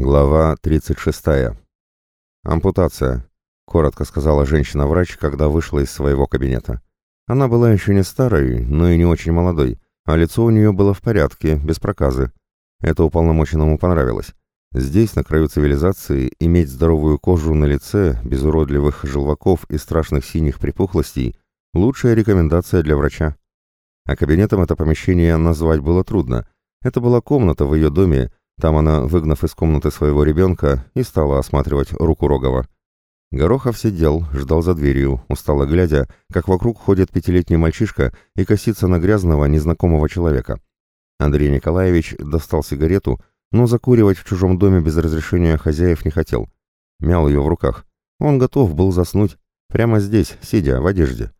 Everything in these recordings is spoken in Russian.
Глава 36. «Ампутация», — коротко сказала женщина-врач, когда вышла из своего кабинета. Она была еще не старой, но и не очень молодой, а лицо у нее было в порядке, без проказы. Это уполномоченному понравилось. Здесь, на краю цивилизации, иметь здоровую кожу на лице, без уродливых желваков и страшных синих припухлостей — лучшая рекомендация для врача. А кабинетом это помещение назвать было трудно. Это была комната в ее доме, там она, выгнав из комнаты своего ребенка, и стала осматривать руку Рогова. Горохов сидел, ждал за дверью, устало глядя, как вокруг ходит пятилетний мальчишка и косится на грязного, незнакомого человека. Андрей Николаевич достал сигарету, но закуривать в чужом доме без разрешения хозяев не хотел. Мял ее в руках. Он готов был заснуть, прямо здесь, сидя, в одежде.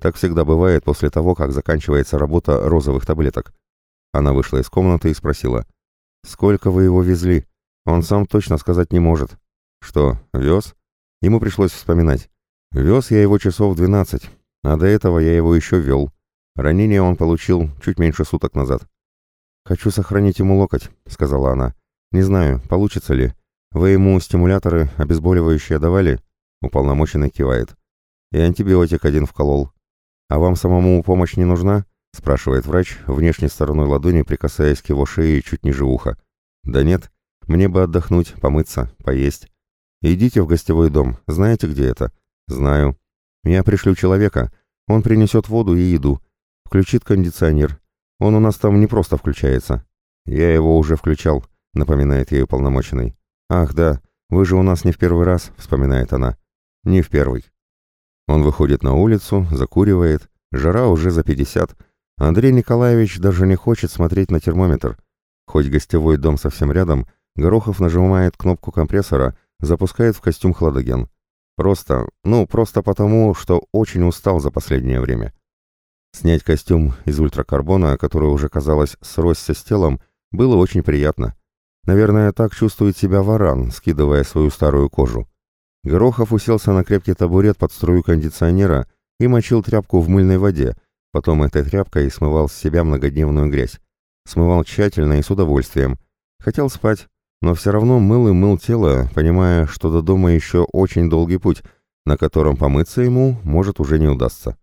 Так всегда бывает после того, как заканчивается работа розовых таблеток. Она вышла из комнаты и спросила — «Сколько вы его везли? Он сам точно сказать не может». «Что, вез?» Ему пришлось вспоминать. «Вез я его часов двенадцать, а до этого я его еще вел. Ранение он получил чуть меньше суток назад». «Хочу сохранить ему локоть», — сказала она. «Не знаю, получится ли. Вы ему стимуляторы, обезболивающие давали?» Уполномоченный кивает. «И антибиотик один вколол. А вам самому помощь не нужна?» — спрашивает врач, внешней стороной ладони прикасаясь к его шее чуть ниже уха. «Да нет, мне бы отдохнуть, помыться, поесть. Идите в гостевой дом, знаете, где это?» «Знаю. Я пришлю человека, он принесет воду и еду, включит кондиционер. Он у нас там не просто включается. Я его уже включал», — напоминает ей уполномоченный. «Ах, да, вы же у нас не в первый раз», — вспоминает она. «Не в первый». Он выходит на улицу, закуривает, жара уже за пятьдесят, Андрей Николаевич даже не хочет смотреть на термометр. Хоть гостевой дом совсем рядом, Горохов нажимает кнопку компрессора, запускает в костюм хладоген. Просто, ну, просто потому, что очень устал за последнее время. Снять костюм из ультракарбона, который уже, казалось, сросся с телом, было очень приятно. Наверное, так чувствует себя варан, скидывая свою старую кожу. Горохов уселся на крепкий табурет под струю кондиционера и мочил тряпку в мыльной воде, Потом этой тряпкой смывал с себя многодневную грязь. Смывал тщательно и с удовольствием. Хотел спать, но все равно мыл и мыл тело, понимая, что до дома еще очень долгий путь, на котором помыться ему, может, уже не удастся.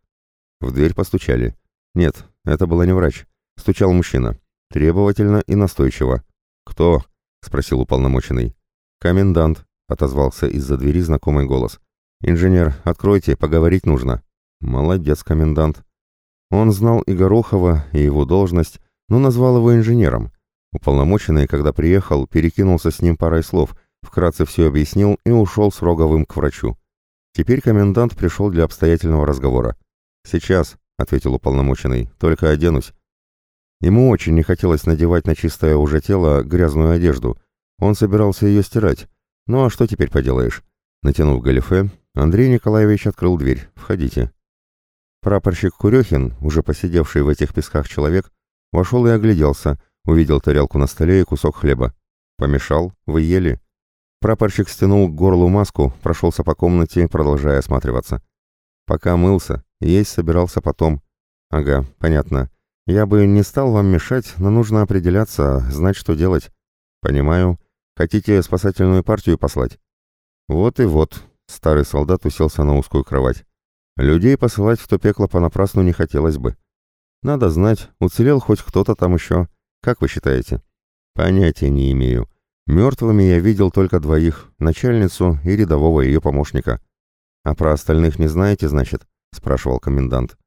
В дверь постучали. Нет, это был не врач. Стучал мужчина. Требовательно и настойчиво. «Кто?» — спросил уполномоченный. «Комендант», — отозвался из-за двери знакомый голос. «Инженер, откройте, поговорить нужно». «Молодец, комендант», он знал и Горохова, и его должность, но назвал его инженером. Уполномоченный, когда приехал, перекинулся с ним парой слов, вкратце все объяснил и ушел с Роговым к врачу. Теперь комендант пришел для обстоятельного разговора. «Сейчас», — ответил уполномоченный, — «только оденусь». Ему очень не хотелось надевать на чистое уже тело грязную одежду. Он собирался ее стирать. Ну а что теперь поделаешь? Натянув галифе, Андрей Николаевич открыл дверь. «Входите». Прапорщик Курехин, уже посидевший в этих песках человек, вошел и огляделся, увидел тарелку на столе и кусок хлеба. «Помешал? Вы ели?» Прапорщик стянул к горлу маску, прошелся по комнате, продолжая осматриваться. «Пока мылся, есть собирался потом». «Ага, понятно. Я бы не стал вам мешать, но нужно определяться, знать, что делать». «Понимаю. Хотите спасательную партию послать?» «Вот и вот». Старый солдат уселся на узкую кровать. Людей посылать в то пекло понапрасну не хотелось бы. Надо знать, уцелел хоть кто-то там еще. Как вы считаете? Понятия не имею. Мертвыми я видел только двоих, начальницу и рядового ее помощника. А про остальных не знаете, значит? Спрашивал комендант.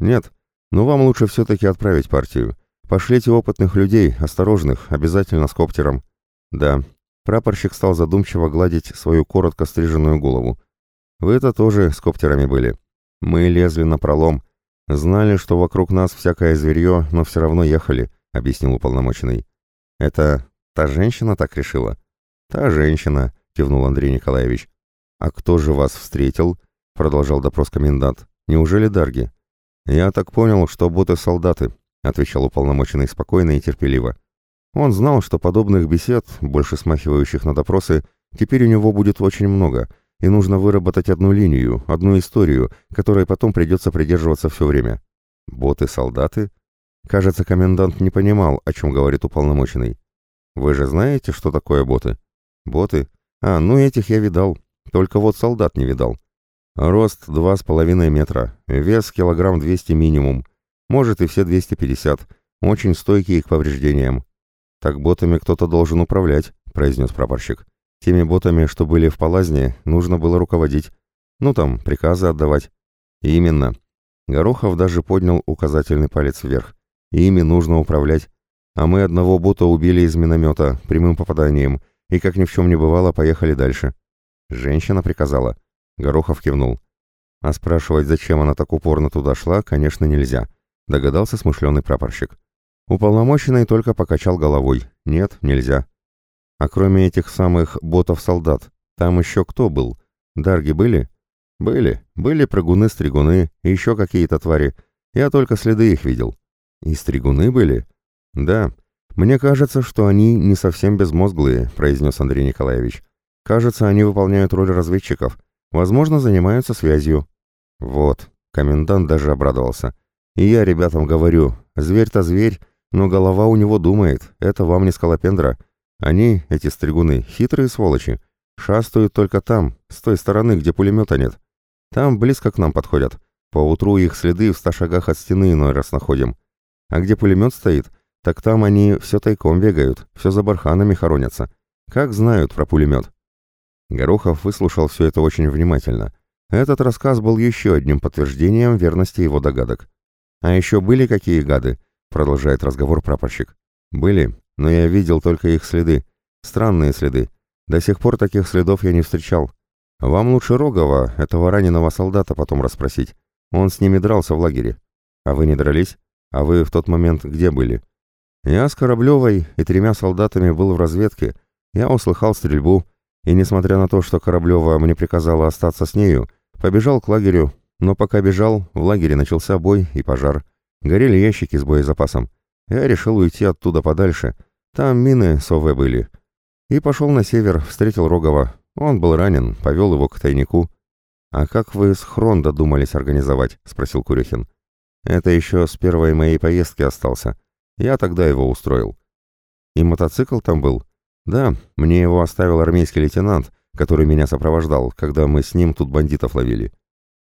Нет, но вам лучше все-таки отправить партию. Пошлите опытных людей, осторожных, обязательно с коптером. Да. Прапорщик стал задумчиво гладить свою коротко стриженную голову. Вы-то тоже с коптерами были. Мы лезли на пролом. Знали, что вокруг нас всякое зверье, но все равно ехали, объяснил уполномоченный. Это та женщина так решила? Та женщина, кивнул Андрей Николаевич. А кто же вас встретил? Продолжал допрос комендант. Неужели Дарги? Я так понял, что боты-солдаты, отвечал уполномоченный спокойно и терпеливо. Он знал, что подобных бесед, больше смахивающих на допросы, теперь у него будет очень много — и нужно выработать одну линию, одну историю, которой потом придется придерживаться все время. Боты-солдаты? Кажется, комендант не понимал, о чем говорит уполномоченный. Вы же знаете, что такое боты? Боты? А, ну этих я видал. Только вот солдат не видал. Рост два с половиной метра, вес килограмм двести минимум. Может и все двести пятьдесят. Очень стойкие к повреждениям. Так ботами кто-то должен управлять, произнес прапорщик. Теми ботами, что были в Палазне, нужно было руководить. Ну там, приказы отдавать. Именно. Горохов даже поднял указательный палец вверх. Ими нужно управлять. А мы одного бота убили из миномета, прямым попаданием, и, как ни в чем не бывало, поехали дальше. Женщина приказала. Горохов кивнул. А спрашивать, зачем она так упорно туда шла, конечно, нельзя. Догадался смышленый прапорщик. Уполномоченный только покачал головой. Нет, нельзя. А кроме этих самых ботов-солдат, там еще кто был? Дарги были? Были. Были прыгуны-стригуны и еще какие-то твари. Я только следы их видел. И стригуны были? Да. Мне кажется, что они не совсем безмозглые, произнес Андрей Николаевич. Кажется, они выполняют роль разведчиков. Возможно, занимаются связью. Вот. Комендант даже обрадовался. И я ребятам говорю, зверь-то зверь, но голова у него думает. Это вам не скалопендра. Они, эти стригуны, хитрые сволочи. Шастают только там, с той стороны, где пулемета нет. Там близко к нам подходят. Поутру их следы в ста шагах от стены иной раз находим. А где пулемет стоит, так там они все тайком бегают, все за барханами хоронятся. Как знают про пулемет. Горохов выслушал все это очень внимательно. Этот рассказ был еще одним подтверждением верности его догадок. «А еще были какие гады?» — продолжает разговор прапорщик. «Были, но я видел только их следы. Странные следы. До сих пор таких следов я не встречал. Вам лучше Рогова, этого раненого солдата, потом расспросить. Он с ними дрался в лагере. А вы не дрались? А вы в тот момент где были? Я с Кораблевой и тремя солдатами был в разведке. Я услыхал стрельбу, и, несмотря на то, что Кораблева мне приказала остаться с нею, побежал к лагерю, но пока бежал, в лагере начался бой и пожар. Горели ящики с боезапасом. Я решил уйти оттуда подальше. Там мины совы были. И пошел на север, встретил Рогова. Он был ранен, повел его к тайнику. «А как вы схрон додумались организовать?» — спросил Курехин. «Это еще с первой моей поездки остался. Я тогда его устроил». «И мотоцикл там был?» «Да, мне его оставил армейский лейтенант, который меня сопровождал, когда мы с ним тут бандитов ловили».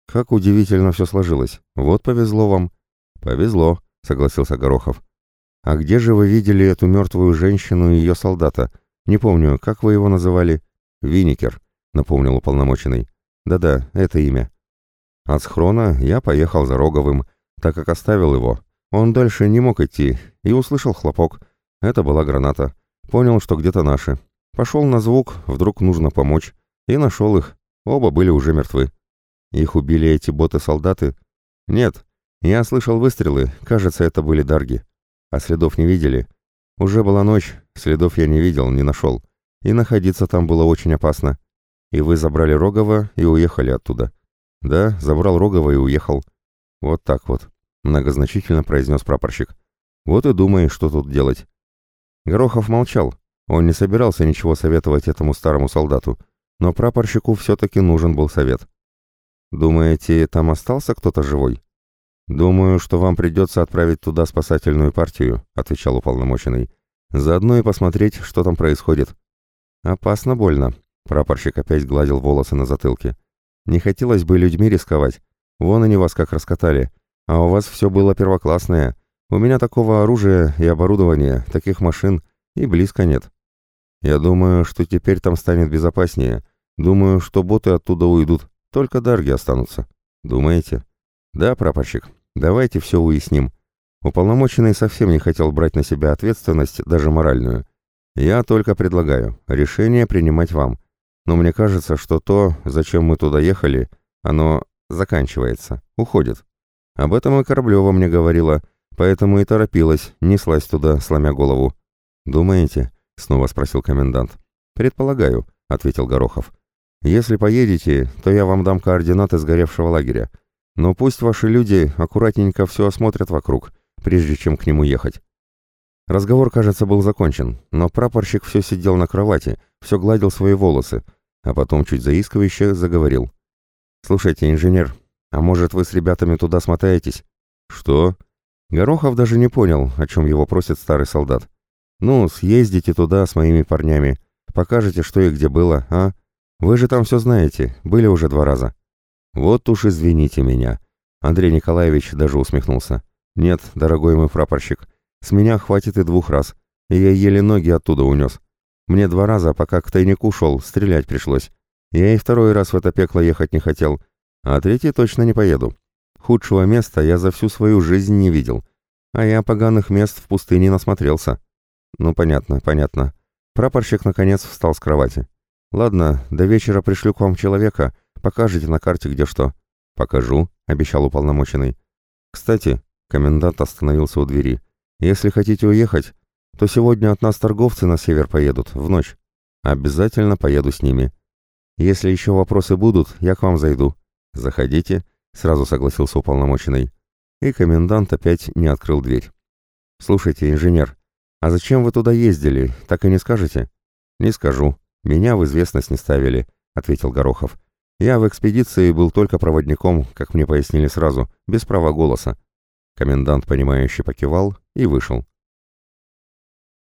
«Как удивительно все сложилось. Вот повезло вам». «Повезло», — согласился Горохов. «А где же вы видели эту мертвую женщину и ее солдата? Не помню, как вы его называли?» «Винникер», — напомнил уполномоченный. «Да-да, это имя». От схрона я поехал за Роговым, так как оставил его. Он дальше не мог идти, и услышал хлопок. Это была граната. Понял, что где-то наши. Пошел на звук, вдруг нужно помочь. И нашел их. Оба были уже мертвы. Их убили эти боты-солдаты? Нет. Я слышал выстрелы, кажется, это были дарги. А следов не видели? Уже была ночь, следов я не видел, не нашел и находиться там было очень опасно. И вы забрали Рогова и уехали оттуда. Да, забрал Рогова и уехал. Вот так вот, многозначительно произнес прапорщик. Вот и думай, что тут делать. Горохов молчал. Он не собирался ничего советовать этому старому солдату, но прапорщику все-таки нужен был совет. «Думаете, там остался кто-то живой?» «Думаю, что вам придется отправить туда спасательную партию», — отвечал уполномоченный. «Заодно и посмотреть, что там происходит. «Опасно больно», — прапорщик опять гладил волосы на затылке. «Не хотелось бы людьми рисковать. Вон они вас как раскатали. А у вас все было первоклассное. У меня такого оружия и оборудования, таких машин и близко нет. Я думаю, что теперь там станет безопаснее. Думаю, что боты оттуда уйдут, только дарги останутся. Думаете? Да, прапорщик, давайте все уясним. Уполномоченный совсем не хотел брать на себя ответственность, даже моральную. Я только предлагаю, решение принимать вам. Но мне кажется, что то, зачем мы туда ехали, оно заканчивается, уходит. Об этом и Кораблева мне говорила, поэтому и торопилась, неслась туда, сломя голову. «Думаете?» — снова спросил комендант. «Предполагаю», — ответил Горохов. «Если поедете, то я вам дам координаты сгоревшего лагеря. Но пусть ваши люди аккуратненько все осмотрят вокруг, прежде чем к нему ехать. Разговор, кажется, был закончен, но прапорщик все сидел на кровати, все гладил свои волосы, а потом чуть заискивающе заговорил. «Слушайте, инженер, а может вы с ребятами туда смотаетесь?» «Что?» Горохов даже не понял, о чем его просит старый солдат. «Ну, съездите туда с моими парнями, Покажете, что и где было, а? Вы же там все знаете, были уже два раза». «Вот уж извините меня». Андрей Николаевич даже усмехнулся. «Нет, дорогой мой прапорщик, с меня хватит и двух раз, и я еле ноги оттуда унес. Мне два раза, пока к тайнику шел, стрелять пришлось. Я и второй раз в это пекло ехать не хотел, а третий точно не поеду. Худшего места я за всю свою жизнь не видел, а я поганых мест в пустыне насмотрелся». «Ну, понятно, понятно». Прапорщик, наконец, встал с кровати. «Ладно, до вечера пришлю к вам человека, покажете на карте, где что». «Покажу», — обещал уполномоченный. «Кстати», — комендант остановился у двери, «если хотите уехать, то сегодня от нас торговцы на север поедут, в ночь. Обязательно поеду с ними. Если еще вопросы будут, я к вам зайду. Заходите», — сразу согласился уполномоченный. И комендант опять не открыл дверь. «Слушайте, инженер, а зачем вы туда ездили, так и не скажете?» «Не скажу. Меня в известность не ставили», — ответил Горохов. «Я в экспедиции был только проводником, как мне пояснили сразу, без права голоса». Комендант, понимающе покивал и вышел.